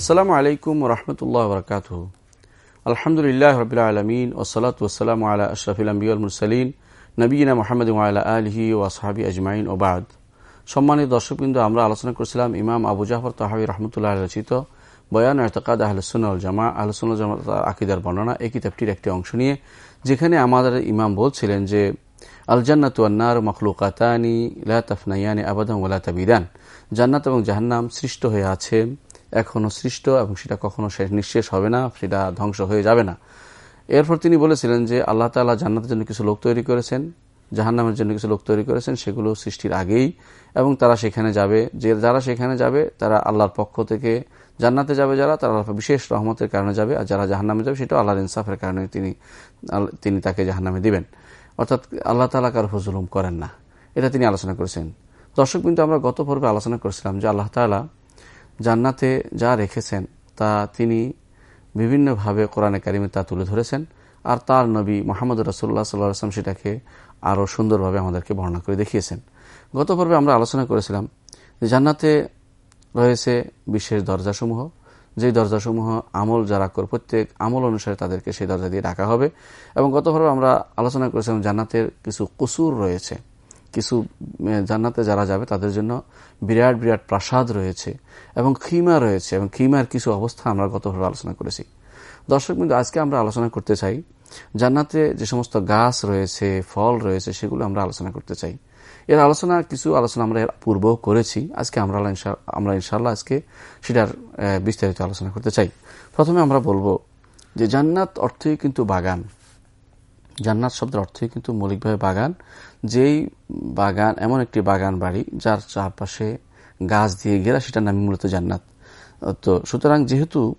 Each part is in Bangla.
আসসালামু আলাইকুম রহমতুল্লাহ বরকাত আলহামদুলিল্লাহ রবিল আলমিন ওসলাত ওসালাম আলা আশরফিল আম্বিউল মুরসালিন নবীনা মোহাম্মদ আল্লাহ আলহি ও আসহাবি আজমাইন ওবাদ সম্মানিত দর্শকবৃন্দ, আমরা আলোচনা করেছিলাম ইমাম আবু জাফর তাহাবি রহমতুল্লাহ রচিত বয়ান এতকাদ আহলসুল জামা আহলসুল জামা আকিদার বর্ণনা, এই কিতাবটির একটি অংশ নিয়ে, যেখানে আমাদের ইমাম বলছিলেন যে আল জান্নাত আন্নার মখলুকাতানি লা তফনাইয়ানি ওলা তাবিদান। জান্নাত এবং জাহান্নাম সৃষ্ট হয়ে আছে এখনও সৃষ্ট এবং সেটা কখনো শেষ নিঃশেষ হবে না, সেটা ধ্বংস হয়ে যাবে না। এরপর তিনি বলেছিলেন যে আল্লাহ তালা জান্নাতের জন্য কিছু লোক তৈরি করেছেন, জাহান্নামের জন্য কিছু লোক তৈরি করেছেন, সেগুলো সৃষ্টির আগেই এবং তারা সেখানে যাবে। যে যারা সেখানে যাবে, তারা আল্লাহর পক্ষ থেকে জান্নাতে যাবে, যারা তারা আল্লাহ বিশেষ রহমতের কারণে যাবে, আর যারা জাহান্নামে যাবে সেটা আল্লাহর ইনসাফের কারণে তিনি তিনি তাকে জাহান্নামে দিবেন। অর্থাৎ আল্লাহ তালা কার জুলুম করেন না। এটা তিনি আলোচনা করেছেন। দর্শক কিন্তু আমরা গত পর্বে আলোচনা করেছিলাম যে আল্লাহ তালা জান্নাতে যা রেখেছেন, তা তিনি বিভিন্নভাবে কোরআনে কারিমে তা তুলে ধরেছেন। আর তার নবী মোহাম্মদ রসুল্লাহ সাল্লাহ আসলাম সেটাকে আরও সুন্দরভাবে আমাদেরকে বর্ণনা করে দেখিয়েছেন। গত পর্বে আমরা আলোচনা করেছিলাম যে জান্নাতে রয়েছে বিশেষ দরজাসমূহ। যেই দরজাসমূহ আমল যারা করে, প্রত্যেক আমল অনুসারে তাদেরকে সেই দরজা দিয়ে ডাকা হবে। এবং গত পর্বে আমরা আলোচনা করেছিলাম জান্নাতের কিছু কুসুর রয়েছে। কিছু জান্নাতে যারা যাবে তাদের জন্য বিরাট বিরাট প্রাসাদ রয়েছে এবং খিমা রয়েছে এবং খিমার কিছু অবস্থা আমরা গতভাবে আলোচনা করেছি। দর্শক কিন্তু আজকে আমরা আলোচনা করতে চাই জান্নাতে যে সমস্ত গাছ রয়েছে, ফল রয়েছে সেগুলো আমরা আলোচনা করতে চাই। এর আলোচনা, কিছু আলোচনা আমরা এর পূর্বেও করেছি। আজকে আমরা আমরা ইনশাল্লাহ আজকে সেটার বিস্তারিত আলোচনা করতে চাই। প্রথমে আমরা বলব যে জান্নাত অর্থই কিন্তু বাগান। জান্নাত শব্দের অর্থই কিন্তু মৌলিকভাবে বাগান। যেই বাগান, এমন একটি বাগান বাড়ি, যার চারপাশে গাছ দিয়ে ঘেরা, সেটার নামই মূলত জান্নাত। তো সুতরাং যেহেতু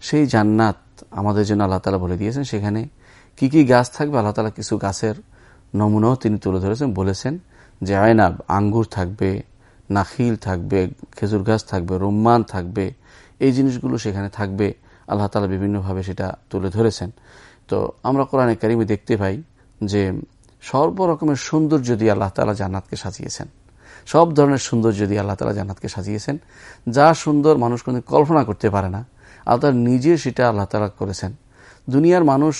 সেই জান্নাত আমাদের জন্য আল্লাহ তালা বলে দিয়েছেন, সেখানে কি কি গাছ থাকবে? আল্লাহ তালা কিছু গাছের নমুনাও তিনি তুলে ধরেছেন, বলেছেন যে আয়নাব, আঙ্গুর থাকবে, নাখিল থাকবে, খেজুর গাছ থাকবে রুম্মান থাকবে, এই জিনিসগুলো সেখানে থাকবে। আল্লাহ তালা বিভিন্নভাবে সেটা তুলে ধরেছেন। তো আমরা কোরআনে কারিমে দেখতে পাই যে সর্বরকমের সৌন্দর্য দিয়ে আল্লাহ তালা জান্নাতকে সাজিয়েছেন। সব ধরনের সৌন্দর্য দিয়ে আল্লাহ তালা জান্নাতকে সাজিয়েছেন। যা সুন্দর মানুষ কোনো কল্পনা করতে পারে না আল্লাহ নিজে সেটা আল্লাহ তালা করেছেন। দুনিয়ার মানুষ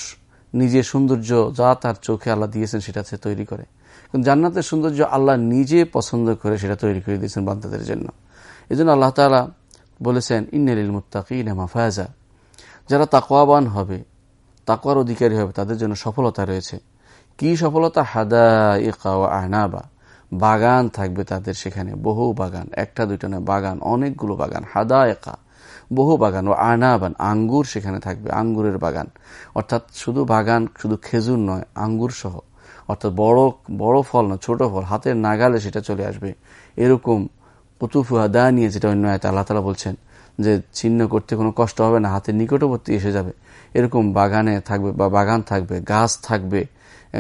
নিজে সৌন্দর্য যা তার চোখে আল্লাহ দিয়েছেন সেটা সে তৈরি করে। কিন্তু জান্নাতের সৌন্দর্য আল্লাহ নিজে পছন্দ করে সেটা তৈরি করে দিয়েছেন বান্তাদের জন্য। এই জন্য আল্লাহ তালা বলেছেন, ইন্নালিল মুত্তাকিন মাফাজা। যারা তাকোয়াবান হবে তাকওয়ার অধিকারী হবে, তাদের জন্য সফলতা রয়েছে। কি সফলতা? হাদা ইকা ও আহনাবা। বাগান থাকবে তাদের সেখানে, বহু বাগান। একটা, দুইটা নয়, বাগান, অনেকগুলো বাগান। হাদা একা বহু বাগান। ও আনাবান আঙ্গুর সেখানে থাকবে, আঙ্গুরের বাগান। অর্থাৎ শুধু বাগান, শুধু খেজুর নয়, আঙ্গুর সহ। অর্থাৎ বড় বড় ফল না ছোট ফল। হাতের নাগালে সেটা চলে আসবে। এরকম কুতুফু আদা নিয়ে যেটা অন্য আয়তা আল্লাহ তালা বলছেন যে চিহ্ন করতে কোনো কষ্ট হবে না, হাতের নিকটবর্তী এসে যাবে। এরকম বাগানে থাকবে বা বাগান থাকবে, গাছ থাকবে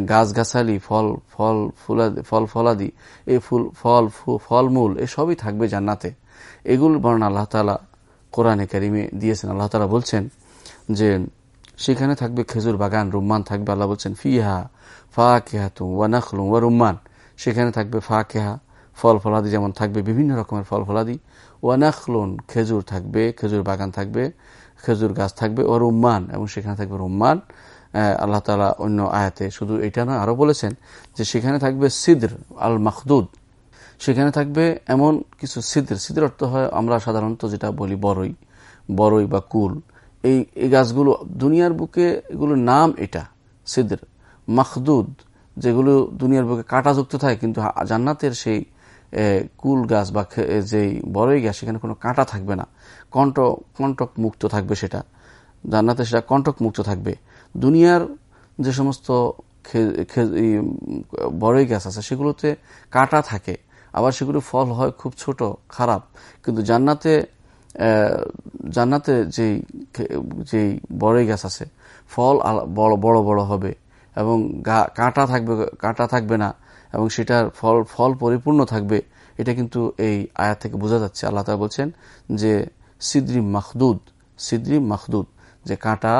গাছগাছালি ফল ফল, ফুলাদি, ফল ফলাদি এই ফুল, ফল ফলমূল এসবই থাকবে জান্নাতে। এগুলো বর্ণ আল্লাহ তালা কোরআনে কারিমে দিয়েছেন। আল্লাহ তালা বলছেন যে, সেখানে থাকবে খেজুর বাগান, রুম্মান থাকবে, আল্লাহ বলছেন, ফিহা ফা কেহা তু ওয়ানাখলুম ওয়া রুম্মান। সেখানে থাকবে ফা কেহা ফল ফলাদি যেমন থাকবে, বিভিন্ন রকমের ফল ফলাদি। ওয়ানাখলুন খেজুর থাকবে, খেজুর বাগান থাকবে। খেজুর গাছ থাকবে ও রুম্মান, এবং সেখানে থাকবে রুম্মান। আল্লাহ তালা অন্য আয়াতে শুধু এটা না আরও বলেছেন যে সেখানে থাকবে সিদ্র আল মাহদুদ সেখানে থাকবে এমন কিছু সিদ্র। সিদ্র অর্থ হয় আমরা সাধারণত যেটা বলি বড়ই বড়ই বা কুল। এই এই গাছগুলো, দুনিয়ার বুকে এগুলোর নাম এটা, সিদ্র। মাহদুদ যেগুলো দুনিয়ার বুকে কাঁটাযুক্ত থাকে, কিন্তু জান্নাতের সেই কুল গাছ বা যেই বড়ই গাছ, সেখানে কোনো কাঁটা থাকবে না। কণ্ঠ, কণ্টক মুক্ত থাকবে সেটা। জান্নাতে সেটা কণ্টক মুক্ত থাকবে। দুনিয়ার যে সমস্ত বড়ই গাছ আছে, সেগুলোতে কাঁটা থাকে। আবার সেগুলো ফল হয় খুব ছোট, খারাপ। কিন্তু জান্নাতে জান্নাতে যেই যেই বড়ই গাছ আছে, ফল বড় বড় বড় হবে। এবং কাঁটা থাকবে কাঁটা থাকবে না। এবং সেটার ফল ফল পরিপূর্ণ থাকবে, এটা কিন্তু এই আয়াত থেকে বোঝা যাচ্ছে। আল্লাহ তালা বলছেন যে, সিদ্রি মাহদুদ সিদ্রি মাহদুদ যে কাঁটা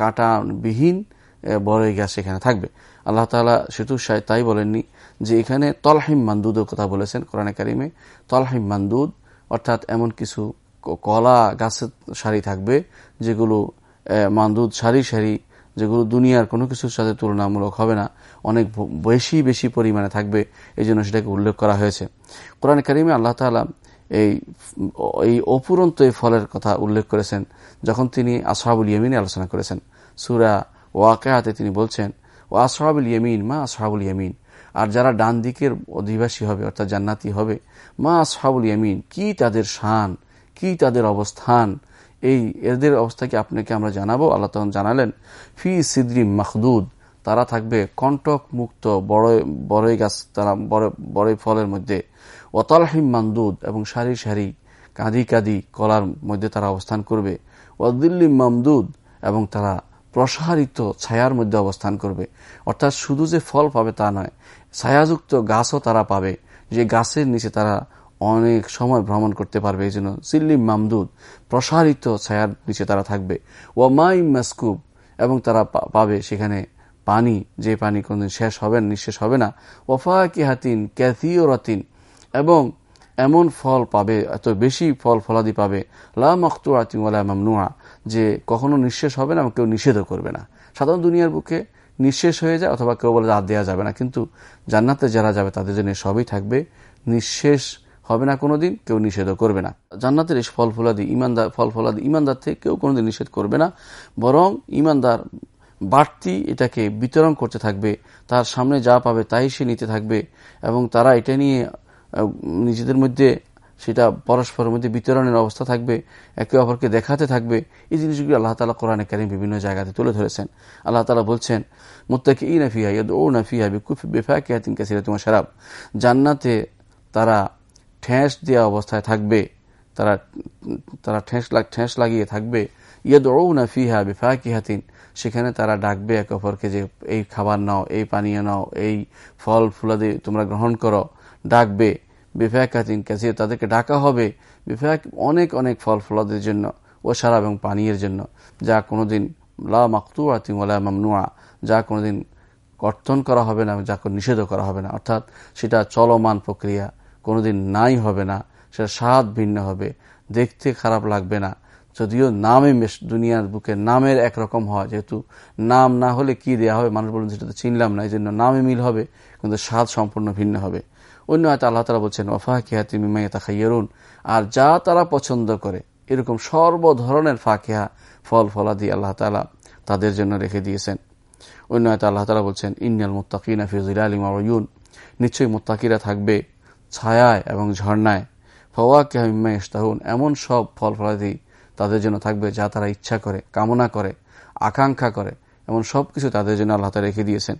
কাঁটা বিহীন বড়ই গাছ এখানে থাকবে। আল্লাহ তালা সেতু সাহেব তাই বলেননি যে, এখানে তলহিম মান্দুদের কথা বলেছেন কোরআনে কারিমে। তলহিম মান্দুদ, অর্থাৎ এমন কিছু কলা গাছের সারি থাকবে, যেগুলো মান্দুদ সারি সারি যেগুলো দুনিয়ার কোনো কিছুর সাথে তুলনামূলক হবে না, অনেক বেশি বেশি পরিমাণে থাকবে এই জন্য সেটাকে উল্লেখ করা হয়েছে। কোরআন করিমে আল্লাহ তালা এই এই অপুরন্ত এই ফলের কথা উল্লেখ করেছেন, যখন তিনি আসহাবুল ইয়েমিনে আলোচনা করেছেন। সুরা ওয়াকাতে তিনি বলছেন, ও আসহাবুল ইয়েমিন, মা আসহাবুল ইয়েমিন। আর যারা ডান দিকের অধিবাসী হবে, অর্থাৎ জান্নাতি হবে, মা আসহাবুল ইয়ামিন, কি তাদের শান, কি তাদের অবস্থান? এই এদের অবস্থাকে আপনাকে আমরা জানাব? আল্লাহ তখন জানালেন, ফি সিদ্রি মাহদুদ তারা থাকবে কণ্টক মুক্ত বড় বড়ই গাছ, তারা বড়ই ফলের মধ্যে। ওতালহিম মান্দুদ এবং সারি সারি, কাঁদি কাঁদি কলার মধ্যে তারা অবস্থান করবে। ওয়াদিল্লিম মামদুদ এবং তারা প্রসারিত ছায়ার মধ্যে অবস্থান করবে। অর্থাৎ শুধু যে ফল পাবে তা নয়, ছায়াযুক্ত গাছও তারা পাবে। যে গাছের নিচে তারা অনেক সময় ভ্রমণ করতে পারবে। এই জন্য সিল্লিম মামদুদ, প্রসারিত ছায়ার নিচে তারা থাকবে। ওয়ামাই মাসকুব, এবং তারা পাবে সেখানে পানি। যে পানি কোনদিন শেষ হবে না, নিঃশেষ হবে না। ওফা কিহাতিন ক্যাথিও রতিন এবং এমন ফল পাবে, এত বেশি ফল ফলাদি পাবে। লা মখতু আতিমলা মামনুয়া যে কখনো নিঃশেষ হবে না এবং কেউ নিষেধও করবে না। সাধারণ দুনিয়ার বুকে নিঃশেষ হয়ে যায় অথবা কেউ বলে হাত দেওয়া যাবে না। কিন্তু জান্নাতে যারা যাবে তাদের জন্য সবই থাকবে। নিঃশেষ হবে না কোনোদিন, কেউ নিষেধও করবে না। জান্নাতের এই ফল ফলাদি ইমানদার ফল ফলাদি ইমানদার থেকে কেউ কোনোদিন নিষেধ করবে না, বরং ইমানদার বাড়তি এটাকে বিতরণ করতে থাকবে, তার সামনে যা পাবে তাই সে নিতে থাকবে, এবং তারা এটা নিয়ে নিজেদের মধ্যে সেটা পরস্পরের মধ্যে বিতরণের অবস্থা থাকবে, একে অপরকে দেখাতে থাকবে। এই জিনিসগুলি আল্লাহ তালা কোরআনে কারিম বিভিন্ন জায়গাতে তুলে ধরেছেন। আল্লাহ তালা বলছেন মুত্তাকি ই নাফিয়া ইয়াদ ও নাফিয়া বিকুফ বেফা কেয়াতিন কাসিরা তোমার সারাব জান্নাতে তারা ঠেস দেওয়া অবস্থায় থাকবে, তারা তারা ঠেস ঠেস লাগিয়ে থাকবে। ইয়ে ইয়াদ ও নাফিহা বেফা কিহাতিন সেখানে তারা ডাকবে একে অপরকে যে, এই খাবার নাও, এই পানীয় নাও, এই ফল ফুলাদি তোমরা গ্রহণ করো। ডাকবে। বিফাকাতিন কাছে তাদেরকে ডাকা হবে বিফাক, অনেক অনেক ফল ফলাদের জন্য ও সারা এবং পানীয়ের জন্য। যা কোনোদিন লা মাকতু আতিম ওলা মামনুয়া যা কোনোদিন কর্তন করা হবে না যা নিষেধ করা হবে না। অর্থাৎ সেটা চলমান প্রক্রিয়া। কোনোদিন নাই হবে না, সেটা স্বাদ ভিন্ন হবে, দেখতে খারাপ লাগবে না। যদিও নামে দুনিয়ার বুকে নামের একরকম হয়, যেহেতু নাম না হলে কি দেওয়া হবে? মানুষ বলুন সেটা তো চিনলাম না। এই জন্য নামে মিল হবে, কিন্তু স্বাদ সম্পূর্ণ ভিন্ন হবে। অন্য হয়তো আল্লাহ তালা বলছেন ওফা কিহাতি মিমাইয়া খাইয়ারুন আর যা তারা পছন্দ করে, এরকম সর্ব ধরনের ফাঁকিহা, ফল ফলাদি আল্লাহ তালা তাদের জন্য রেখে দিয়েছেন। অন্য হয়তো আল্লাহ তালা বলছেন, ইন্নাল মুত্তাকিনা ফিজুল আলিম আয়ুন নিশ্চয়ই মুত্তাকিরা থাকবে ছায়ায় এবং ঝর্ণায়। ফওয়া কেহা ইস্তাহুন এমন সব ফল ফলাদি তাদের জন্য থাকবে যা তারা ইচ্ছা করে, কামনা করে, আকাঙ্ক্ষা করে। এমন সব কিছু তাদের জন্য আল্লাহ তালা রেখে দিয়েছেন।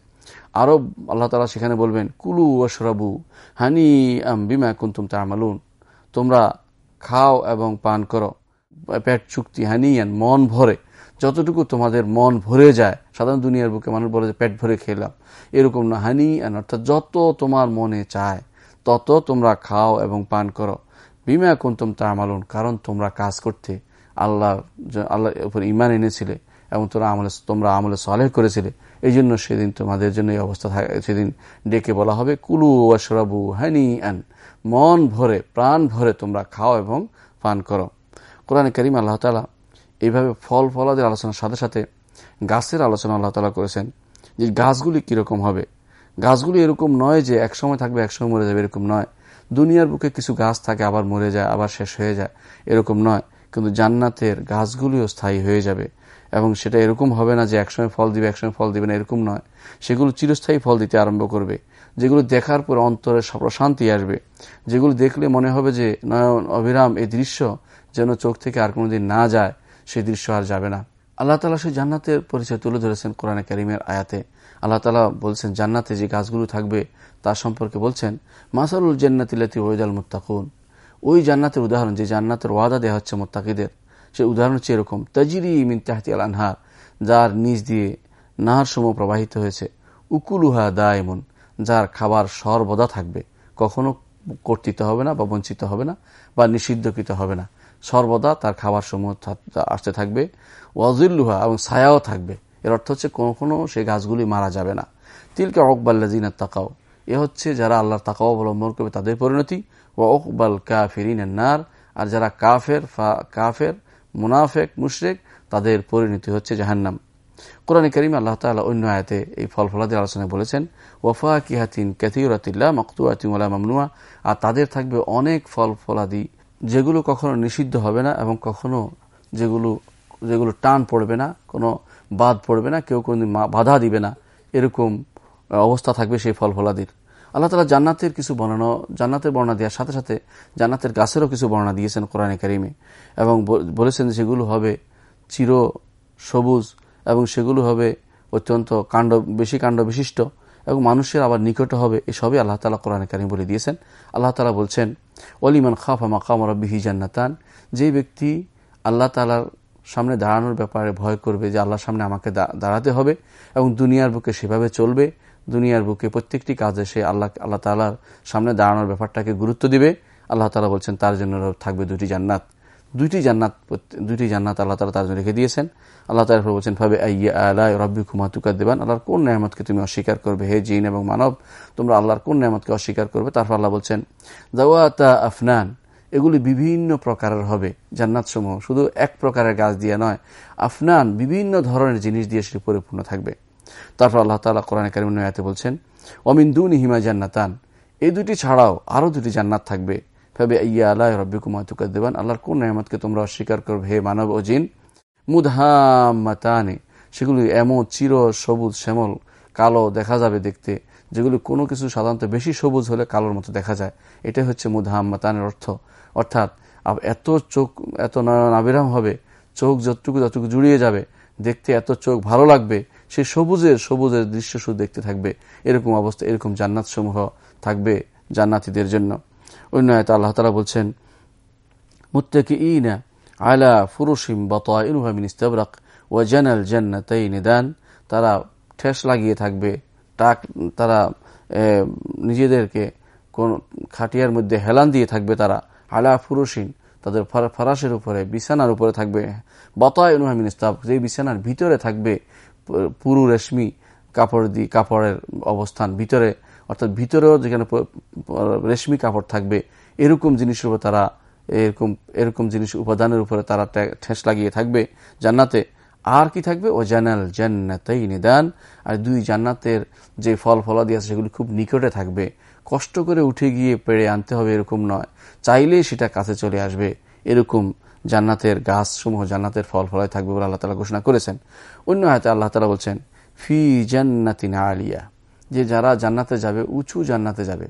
আরও আল্লাহ তালা সেখানে বলবেন, কুলু ওশরাবু হানি আম বিমা কুন্তুম তামালুন। তোমরা খাও এবং পান করো। পেট চুক্তি হানি হানিয়ান, মন ভরে। যতটুকু তোমাদের মন ভরে যায়, সাধারণ দুনিয়ার বুকে মানুষ বলে যে, পেট ভরে খেলাম। এরকম না। হানি অর্থাৎ যত তোমার মনে চায়। তত তোমরা খাও এবং পান করো। বিমা কুন্তুম তামালুন, কারণ তোমরা কাজ করতে আল্লাহ আল্লাহ উপর ইমান এনেছিলে এবং তোমরা আমলে তোমরা আমলে সলেহ করেছিলে। এই জন্য সেদিন তোমাদের জন্য এই অবস্থা থাকে সেদিন ডেকে বলা হবে, কুলু ওয়াশরাবু হানি অ্যান মন ভরে, প্রাণ ভরে তোমরা খাও এবং পান করো। কোরআনে করিম আল্লাহ তালা এইভাবে ফল ফলাদের আলোচনার সাথে সাথে গাছের আলোচনা আল্লাহ তালা করেছেন যে গাছগুলি কীরকম হবে। গাছগুলি এরকম নয় যে একসময় থাকবে, একসময় মরে যাবে, এরকম নয়। দুনিয়ার বুকে কিছু গাছ থাকে, আবার মরে যায়, আবার শেষ হয়ে যায়, এরকম নয়। কিন্তু জান্নাতের গাছগুলিও স্থায়ী হয়ে যাবে। এবং সেটা এরকম হবে না যে একসময় ফল দিবে, একসময় ফল দিবে না, এরকম নয়। সেগুলো চিরস্থায়ী ফল দিতে আরম্ভ করবে। যেগুলো দেখার পর অন্তরে প্রশান্তি আসবে। যেগুলো দেখলে মনে হবে যে, নয়ন, অবিরাম এই দৃশ্য যেন চোখ থেকে আর কোনোদিন না যায়, সেই দৃশ্য আর যাবে না। আল্লাহ তালা সেই জান্নাতের পরিচয় তুলে ধরেছেন কোরআনে করিমের আয়াতে। আল্লাহ তালা বলছেন, জান্নাতে যে গাছগুলো থাকবে, তার সম্পর্কে বলছেন, মাসারুল জান্নাতিলাতি ওয়েদাল মুত্তাকুন। ওই জান্নাতের উদাহরণ, যে জান্নাতের ওয়াদা দেওয়া হচ্ছে মোত্তাকিদের সে উদাহরণ হচ্ছে এরকম। তাজিরি মিন তাহতি আল আনহার, যার নিজ দিয়ে নাহার সমূহ প্রবাহিত হয়েছে। উকুলুহা দায়মন, যার খাবার সর্বদা থাকবে। কখনো কর্তৃত হবে না বা বঞ্চিত হবে না বা নিষিদ্ধকৃত হবে না। সর্বদা তার খাবার সমূহ আসতে থাকবে। ওয়াজুল্লুহা এবং ছায়াও থাকবে। এর অর্থ হচ্ছে কখনো সেই গাছগুলি মারা যাবে না। তিলকে অকবাল্লাজিনা তাকাও এ হচ্ছে যারা আল্লাহর তাকাও অবলম্বন করবে তাদের পরিণতি। ও অকবাল কাফিরিনের নার। আর যারা কাফের, ফা, কাফের, মুনাফেক, মুশরেক, তাদের পরিণতি হচ্ছে জাহান্নাম। কোরআন করিম আল্লাহ তালা অন্য আয়তে এই ফল ফলাদের আলোচনায় বলেছেন ওয়াফা কিহাতিন ক্যাথিউরাতিল্লা মকতুয়াতিমুল্লাহ মামনুয়া আর তাদের থাকবে অনেক ফল ফলাদি যেগুলো কখনো নিষিদ্ধ হবে না এবং কখনো যেগুলো যেগুলো টান পড়বে না, কোনো বাদ পড়বে না, কেউ কোনো বাধা দিবে না, এরকম অবস্থা থাকবে সেই ফল ফলাদির। আল্লাহ তালা জান্নাতের কিছু বর্ণনা, জান্নাতের বর্ণনা দেওয়ার সাথে সাথে জান্নাতের গাছেরও কিছু বর্ণনা দিয়েছেন কোরআনে কারিমে এবং বলেছেন সেগুলো হবে চির সবুজ এবং সেগুলো হবে অত্যন্ত কাণ্ড, বেশি কাণ্ড বিশিষ্ট। এবং মানুষের আবার নিকট হবে, এসবই আল্লাহ তালা কোরআনে কারিম বলে দিয়েছেন। আল্লাহ তালা বলছেন অলিমান খাফা মাকাম রব্বিহি জান্নাতান যে ব্যক্তি আল্লাহ তালার সামনে দাঁড়ানোর ব্যাপারে ভয় করবে যে আল্লাহর সামনে আমাকে দাঁড়াতে হবে এবং দুনিয়ার বুকে সেভাবে চলবে, দুনিয়ার বুকে প্রত্যেকটি কাজে সে আল্লাহ আল্লাহ তালার সামনে দাঁড়ানোর ব্যাপারটাকে গুরুত্ব দিবে। আল্লাহ তালা বলছেন, তার জন্য থাকবে দুটি জান্নাত। দুইটি জান্নাত দুইটি জান্নাত আল্লাহ তালা তার জন্য রেখে দিয়েছেন। আল্লাহ তালা বলছেন ভাবে আইয়া আল্লাহ রব্বি কুমা তুকা দেবান আল্লাহর কোন নেয়ামতকে তুমি অস্বীকার করবে? হে জিন এবং মানব, তোমরা আল্লাহর কোন নেয়ামতকে অস্বীকার করবে? তারপর আল্লাহ বলছেন দাওয়াতা আফনান এগুলি বিভিন্ন প্রকারের হবে জান্নাত সমূহ শুধু এক প্রকারের গাছ দিয়ে নয়, আফনান বিভিন্ন ধরনের জিনিস দিয়ে সেটি পরিপূর্ণ থাকবে। তারপর আল্লাহ তালা কোরআন কারিম নয়াতে বলছেন অমিন্দুন হিমা জান্নাতান এই দুটি ছাড়াও আরও দুটি জান্নাত থাকবে। ভাবে ইয়া আল্লাহ রব্বিকুমা তুকার দেবান আল্লাহর কোন নেয়ামতকে তোমরা অস্বীকার করবে? হে মানব ও জিন মুদহামাতানে সেগুলি এমন চির সবুজ শ্যামল, কালো দেখা যাবে দেখতে, যেগুলি কোনো কিছু সাধারণত বেশি সবুজ হলে কালোর মতো দেখা যায়। এটাই হচ্ছে মুদহাম্মাতানের অর্থ। অর্থাৎ এত চোখ, এত নয়ন আবিরাম হবে, চোখ যতটুকু যতটুকু জুড়িয়ে যাবে, দেখতে এত চোখ ভালো লাগবে, সে সবুজের সবুজের দৃশ্য শুধু দেখতে থাকবে। এরকম অবস্থা, এরকম জান্নাত সমূহ থাকবে জান্নাতিদের জন্য। অন্য আয়তা আল্লাহ তালা বলছেন মুত্তাকি ইনা আলা ফুরুসিম বতাইনুহামিন ইস্তাবরাক ও জানাল জান্নাতাই নিদান তারা ঠেস লাগিয়ে থাকবে, টাক, তারা নিজেদেরকে কোন খাটিয়ার মধ্যে হেলান দিয়ে থাকবে তারা। আলা ফুরুসিন তাদের ফরাসের উপরে, বিছানার উপরে থাকবে। বতায় অনুহামিন ইস্তাব যে বিছানার ভিতরে থাকবে, পুরু রেশমি কাপড় দিয়ে কাপড়ের অবস্থান, ভিতরে অর্থাৎ ভিতরেও যেখানে রেশমি কাপড় থাকবে, এরকম জিনিসের উপর তারা এরকম এরকম জিনিস উপাদানের উপরে তারা ঠেস লাগিয়ে থাকবে জান্নাতে। আর কি থাকবে? ও জানাল জান্নাতাই নিদান। আর দুই জান্নাতের যে ফল ফলাদি আছে সেগুলি খুব নিকটে থাকবে। কষ্ট করে উঠে গিয়ে পেড়ে আনতে হবে এরকম নয়। চাইলেই সেটা কাছে চলে আসবে। এরকম জান্নাতের গাছ সমূহ জান্নাতের ফল ফলায় থাকবে বলে আল্লাহ তালা ঘোষণা করেছেন। অন্য হাতে আল্লাহ তালা বলছেন, ফি জান্নাতিন আলিয়া। যে যারা জান্নাতে যাবে, উঁচু জান্নাতে যাবে।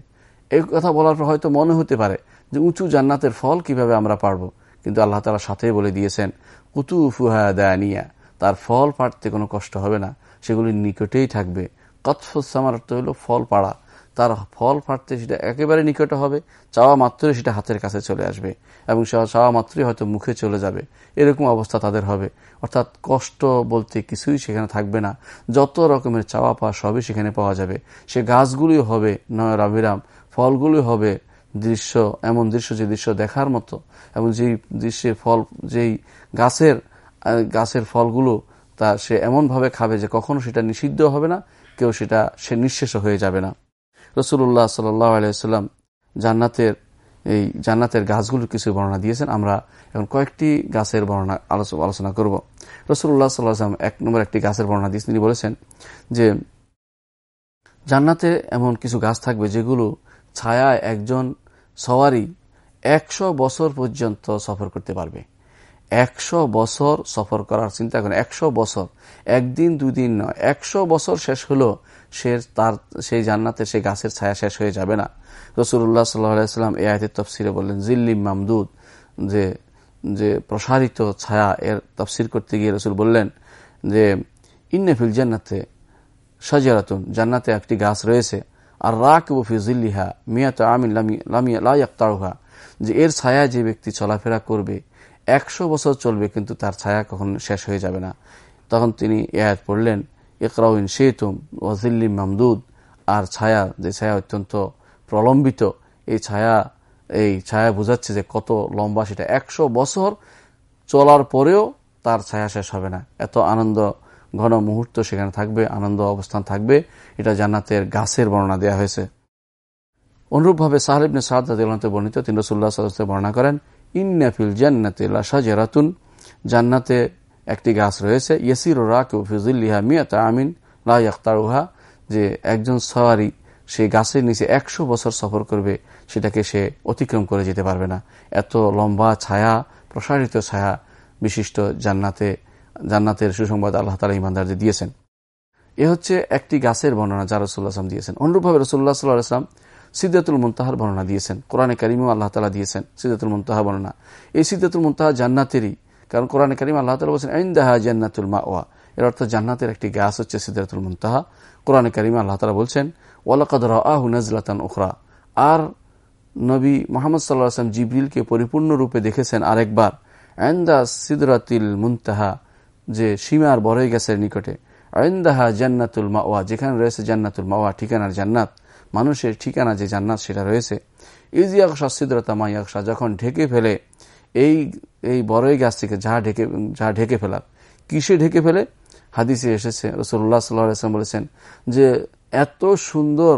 এই কথা বলার পর হয়তো মনে হতে পারে যে উঁচু জান্নাতের ফল কীভাবে আমরা পারব। কিন্তু আল্লাহ তালা সাথে বলে দিয়েছেন কুতু ফুহা দায়ানিয়া তার ফল পাড়তে কোনো কষ্ট হবে না। সেগুলি নিকটেই থাকবে। কৎফুসামার অর্থ হলো ফল পাড়া। তার ফল ফাটতে সেটা একেবারে নিকটে হবে, চাওয়া মাত্রই সেটা হাতের কাছে চলে আসবে এবং চাওয়া মাত্রই হয়তো মুখে চলে যাবে। এরকম অবস্থা তাদের হবে। অর্থাৎ কষ্ট বলতে কিছুই সেখানে থাকবে না। যত রকমের চাওয়া পাওয়া সবই সেখানে পাওয়া যাবে। সে গাছগুলি হবে, নয় রাবিরাম, ফলগুলি হবে দৃশ্য, এমন দৃশ্য যে দৃশ্য দেখার মতো। এবং যেই দৃশ্যের ফল, যেই গাছের গাছের ফলগুলো তা সে এমনভাবে খাবে যে কখনো সেটা নিষিদ্ধ হবে না, কেউ সেটা, সে নিঃশেষ হয়ে যাবে না। রসুল্লাহ সাল্লাহ আলাইসাল্লাম জান্নাতের, এই জান্নাতের গাছগুলোর কিছু বর্ণনা দিয়েছেন। আমরা এখন কয়েকটি গাছের বর্ণনা আলোচনা করব। রসুল্লাহ সাল্লাহাম এক নম্বর একটি গাছের বর্ণনা দিয়েছেন। তিনি বলেছেন যে, জান্নাতে এমন কিছু গাছ থাকবে যেগুলো ছায়ায় একজন সওয়ারি একশো বছর পর্যন্ত সফর করতে পারবে। একশো বছর সফর করার চিন্তা করেন। একশো বছর। একদিন, দুদিন নয়। একশো বছর শেষ হলো, সে তার, সেই জান্নাতে সেই গাছের ছায়া শেষ হয়ে যাবে না। রসুল্লাহ সাল্লাহাম এ আয়তের তফসিরে বললেন, জিল্লিম মামদুদ যে যে প্রসারিত ছায়া এর তফসির করতে গিয়ে রসুল বললেন যে ইন্নেফিল জান্নাতে সাজিয়ারাতুন জান্নাতে একটি গাছ রয়েছে। আর রাক বফি জিল্লিহা, মিয়াত আমিন লামিয়া লাইয়াক্তারুহা যে এর ছায়া যে ব্যক্তি চলাফেরা করবে একশো বছর চলবে কিন্তু তার ছায়া কখন শেষ হয়ে যাবে না। তখন তিনি এয়াত পড়লেন ইকরাউন শেতুম ওয়াজিল্লিম মামদুদ। আর ছায়া, যে ছায়া অত্যন্ত প্রলম্বিত, এই ছায়া এই ছায়া বোঝাচ্ছে যে কত লম্বা সেটা। একশো বছর চলার পরেও তার ছায়া শেষ হবে না। এত আনন্দ, ঘন মুহূর্ত সেখানে থাকবে, আনন্দ অবস্থান থাকবে। এটা জান্নাতের গাছের বর্ণনা দেওয়া হয়েছে। অনুরূপভাবে সাহেবনে সাহায্য বর্ণিত, তিন রসুল্লাহ সাল্লাহ বর্ণনা করেন ইন্নাফিল জান্নাতে লাসাজেরাতুন জান্নাতে একটি গাছ রয়েছে, ইয়েসির রাকে ফিজুল্লিহা মিয়াতা আমিন লাহতারুহা যে একজন সওয়ারি সেই গাছের নিচে একশো বছর সফর করবে, সেটাকে সে অতিক্রম করে যেতে পারবে না। এত লম্বা ছায়া, প্রসারিত ছায়া বিশিষ্ট জান্নাতে, জান্নাতের সুসংবাদ আল্লাহ তালা ইমানদারদের দিয়েছেন। এ হচ্ছে একটি গাছের বর্ণনা যা রসুল্লাহ আসলাম দিয়েছেন। অনুরূপভাবে রসুল্লাহ সাল্লাহ আসলাম সিদ্দাতুল মুন্তাহার বর্ণনা দিয়েছেন। কোরআনে কারিমও আল্লাহ তালা দিয়েছেন সিদ্দাতুল মুন্তাহা বর্ণনা। এই সিদ্দাতুল মুন্তাহা জান্নাতেরই, কারণ কোরআনে কারিম আল্লাহ তালা বলছেন আইন্দাহা জান্নাতুল মা ওয়া এর অর্থ জান্নাতের একটি গাছ হচ্ছে সিদ্দাতুল মুন্তাহা। কোরআনে কারিমে আল্লাহ তালা বলছেন, ওয়ালাকাদ আহু নজলাতান উখরা আর নবী মোহাম্মদ সাল্লাহ আসলাম জিবরিলকে পরিপূর্ণরূপে দেখেছেন আরেকবার আইন্দা সিদরাতিল মুন্তাহা যে সীমার বড়ই গাছের নিকটে আইন্দাহা জান্নাতুল মাওয়া যেখানে রয়েছে জান্নাতুল মাওয়া, ঠিকানার জান্নাত। মানুষের ঠিকানা যে জান্নাত সেটা রয়েছে। ইজিয়াকশা সিদ্রতা মাইয়াকশা যখন ঢেকে ফেলে, এই এই বড়ই গাছ থেকে যা ঢেকে যা ঢেকে ফেলার, কিসে ঢেকে ফেলে? হাদিসে এসেছে রসুল্লাহ সাল্লাম বলেছেন যে, এত সুন্দর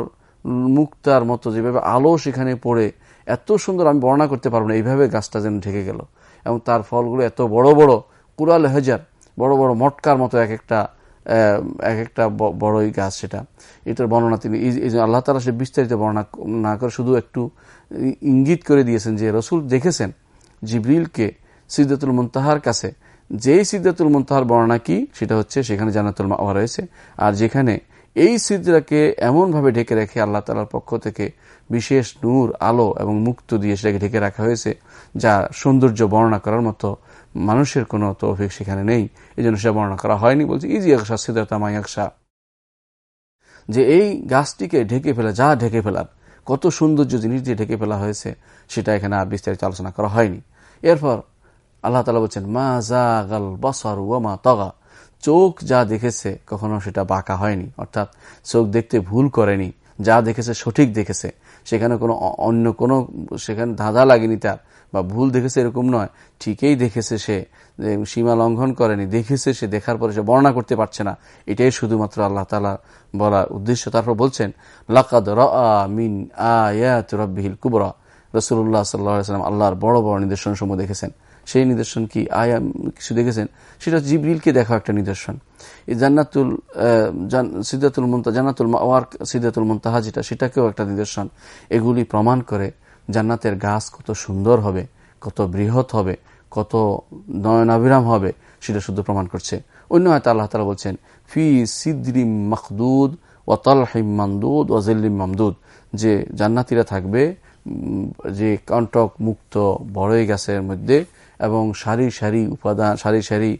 মুক্তার মতো যেভাবে আলো সেখানে পড়ে, এত সুন্দর আমি বর্ণনা করতে পারব না, এইভাবে গাছটা যেন ঢেকে গেল। এবং তার ফলগুলো এত বড় বড়, কুরাল হেজার, বড় বড় মটকার মতো এক একটা এক একটা বড়ই গাছ সেটা। এটার বর্ণনা তিনি আল্লাহ তালা সে বিস্তারিত বর্ণনা না করে শুধু একটু ইঙ্গিত করে দিয়েছেন যে রসুল দেখেছেন জিবরিলকে সিদ্দাতুল মুন্তাহার কাছে। যেই সিদ্দাতুল মুন্তাহার বর্ণনা কি, সেটা হচ্ছে সেখানে জানাতুল মাওয়া রয়েছে। আর যেখানে এই সিদ্দাকে এমনভাবে ঢেকে রেখে আল্লাহ তালার পক্ষ থেকে বিশেষ নূর, আলো এবং মুক্ত দিয়ে সেটাকে ঢেকে রাখা হয়েছে, যা সৌন্দর্য বর্ণনা করার মতো মানুষের কোনো তৌফিক সেখানে নেই। এই জন্য সেটা বর্ণনা করা হয়নি। বলছে ইজি একশা সিদ্ধার্থা মাইয়াকশা যে এই গাছটিকে ঢেকে ফেলা, যা ঢেকে ফেলার, কত সৌন্দর্য জিনিস দিয়ে ঢেকে ফেলা হয়েছে, সেটা এখানে আর বিস্তারিত আলোচনা করা হয়নি। এরপর আল্লাহ তালা বলছেন, মা জা গাল বসার ওয়ামা তগা। চোখ যা দেখেছে, কখনো সেটা বাঁকা হয়নি। অর্থাৎ চোখ দেখতে ভুল করেনি। যা দেখেছে, সঠিক দেখেছে, সেখানে কোনো অন্য কোনো, সেখানে ধাঁধা লাগেনি তার, বা ভুল দেখেছে এরকম নয়। ঠিকই দেখেছে সে সীমা লঙ্ঘন করেনি, দেখেছে সে, দেখার পরে সে বর্ণনা করতে পারছে না। এটাই শুধুমাত্র আল্লাহ তালা বলার উদ্দেশ্য। তারপর বলছেন, লাকাদ মিন আয়াত রব্বিহিল কুবরা। রসুল্লাহ সাল্লাম আল্লাহর বড় বড় নিদর্শন সমূহ দেখেছেন। সেই নিদর্শন কি? আয়া কিছু দেখেছেন? সেটা জিবরিলকে দেখা একটা নিদর্শন। এই জান্নাতুল সিদ্ধাতুল মুন্তা, জান্নাতুল মাওয়ার সিদ্ধাতুল মুন্তাহা যেটা, সেটাকেও একটা নিদর্শন। এগুলি প্রমাণ করে জান্নাতের গাছ কত সুন্দর হবে, কত বৃহৎ হবে, কত নয়নাবিরাম হবে, সেটা শুধু প্রমাণ করছে। অন্য হয়তো আল্লাহ তালা বলছেন, ফি সিদ্রিম মখদুদ ও তালহিম মামদুদ ও জিল্লিম মামদুদ। যে জান্নাতিরা থাকবে যে কণ্টক মুক্ত বড়ই গাছের মধ্যে এবং সারি সারি উপাদান, সারি সারি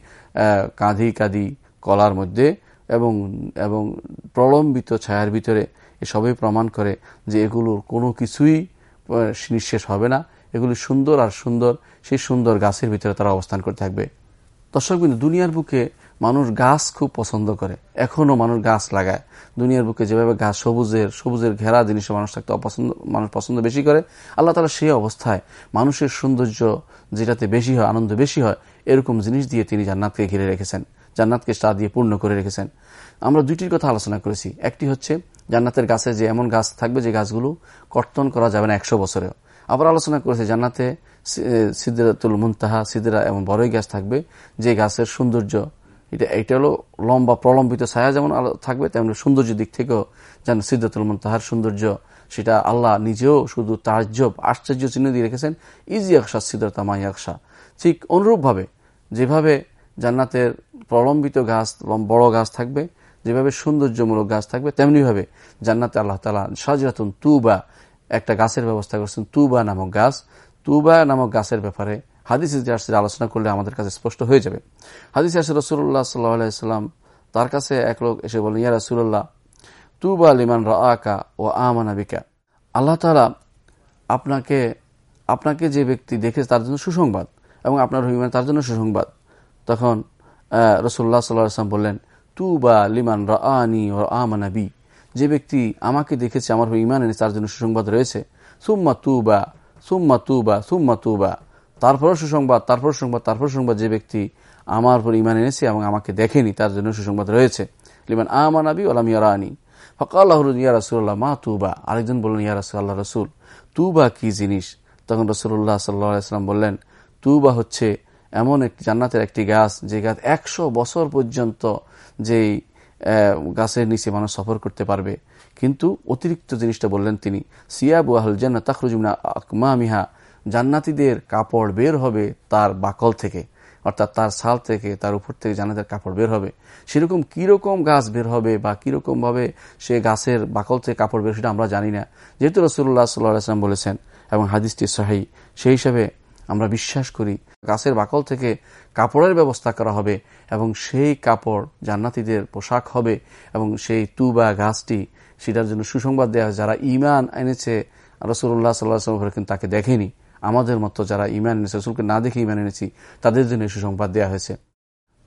কাঁধি কাঁধি কলার মধ্যে এবং এবং প্রলম্বিত ছায়ার ভিতরে এসবই প্রমাণ করে যে এগুলোর কোনো কিছুই নিঃশেষ হবে না। এগুলি সুন্দর আর সুন্দর, সেই সুন্দর গাছের ভিতরে তারা অবস্থান করে থাকবে। দর্শক দুনিয়ার বুকে মানুষ গাছ খুব পছন্দ করে। এখনও মানুষ গাছ লাগায়। দুনিয়ার বুকে যেভাবে গাছ সবুজের সবুজের ঘেরা জিনিস মানুষ থাকতে অপছন্দ, মানুষ পছন্দ বেশি করে, আল্লাহ তালা সেই অবস্থায় মানুষের সৌন্দর্য যেটাতে বেশি হয়, আনন্দ বেশি হয়, এরকম জিনিস দিয়ে তিনি জান্নাতকে ঘিরে রেখেছেন। জান্নাতকে তা দিয়ে পূর্ণ করে রেখেছেন। আমরা দুইটির কথা আলোচনা করেছি। একটি হচ্ছে, জান্নাতের গাছে যে এমন গাছ থাকবে, যে গাছগুলো কর্তন করা যাবে না একশো বছরেও। আবার আলোচনা করেছে, জান্নাতে সিদ্ধাতুল মুনতাহা, সিদ্রা এবং বড়ই গাছ থাকবে, যে গাছের সৌন্দর্য এটা এটা হলো লম্বা প্রলম্বিত ছায়া যেমন থাকবে, তেমনি সৌন্দর্য দিক থেকেও যেন সিদ্ধাতুল মুনতাহার সৌন্দর্য, সেটা আল্লাহ নিজেও শুধু তাজ্জব, আশ্চর্য চিহ্ন দিয়ে রেখেছেন, ইজি আকশা সিদ্ধতা মাই আকশা। ঠিক অনুরূপভাবে যেভাবে জান্নাতের প্রলম্বিত গাছ বড় গাছ থাকবে, যেভাবে সৌন্দর্যমূলক গাছ থাকবে, তেমনিভাবে জান্নাতে আল্লাহ তালা সাজরাতুন তুবা, একটা গাছের ব্যবস্থা করছেন তুবা নামক গাছ। তুবা নামক গাছের ব্যাপারে হাদিস আসছে, আলোচনা করলে আমাদের কাছে স্পষ্ট হয়ে যাবে। হাদিস আসে রসুল্লাহ সাল্লাহ সাল্লাম তার কাছে এক লোক এসে বলেন ইয়া রসুল্লাহ তু বা লিমান রাকা ও আমানাবিকা আল্লাহ তালা আপনাকে আপনাকে যে ব্যক্তি দেখে তার জন্য সুসংবাদ এবং আপনার হইমান তার জন্য সুসংবাদ। তখন রসুল্লাহ সাল্লাম বললেন তু বা লিমান রানি ও আমানাবি যে ব্যক্তি আমাকে দেখেছে, আমার ইমান এনে তার জন্য সুসংবাদ রয়েছে। সুম্মা তুবা সুম্মা তুবা সুম্মা তুবা। তারপরও সুসংবাদ তারপর সংবাদ তারপর সংবাদ যে ব্যক্তি আমার উপর ইমান এনেছে এবং আমাকে দেখেনি, তার জন্য সুসংবাদ রয়েছে। লিমান আমানাবি ওলাম ইয়ারানি। ফকাল্লাহ ইয়া রাসুল্লাহ মা তুবা। আরেকজন বললেন, ইয়া রাসুল আল্লাহ রসুল, তুবা কি জিনিস? তখন রসুল্লাহ সাল্লাম বললেন, তুবা হচ্ছে এমন একটি জান্নাতের একটি গাছ, যে গাছ একশো বছর পর্যন্ত যেই গাছের নিচে মানুষ সফর করতে পারবে। কিন্তু অতিরিক্ত জিনিসটা বললেন তিনি, সিয়াবু আহল জান্নাত তাখরুজুমনা আকমা মিহা জান্নাতিদের কাপড় বের হবে তার বাকল থেকে, অর্থাৎ তার সাল থেকে, তার উপর থেকে জান্নাতের কাপড় বের হবে। সেরকম কীরকম গাছ বের হবে বা কীরকম ভাবে সে গাছের বাকল থেকে কাপড় বের সেটা আমরা জানি না। যেহেতু রসুল্লাহ সাল্লাম বলেছেন, এবং হাদিসটি সাহি, সেই হিসাবে আমরা বিশ্বাস করি গাছের বাকল থেকে কাপড়ের ব্যবস্থা করা হবে এবং সেই কাপড় জান্নাতিদের পোশাক হবে এবং সেই তুবা গাছটি, সেটার জন্য সুসংবাদ দেওয়া যারা ইমান এনেছে রসুল্লাহ সাল্লাহ কিন্তু তাকে দেখেনি। আমাদের মতো যারা ইমান এনেছে, রসুলকে না দেখে ইমান এনেছি, তাদের জন্য সুসংবাদ দেওয়া হয়েছে।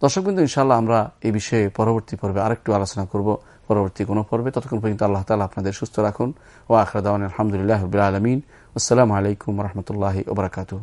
দর্শক কিন্তু ইনশাল্লাহ আমরা এই বিষয়ে পরবর্তী পর্বে আরেকটু আলোচনা করব। পরবর্তী কোনো পর্বে, ততক্ষণ পর্যন্ত আল্লাহ তালা আপনাদের সুস্থ রাখুন। ও আখরাদ আলহামদুলিল্লাহ আলমিন। আসসালামু আলাইকুম রহমতুল্লাহ ওবরাকাতু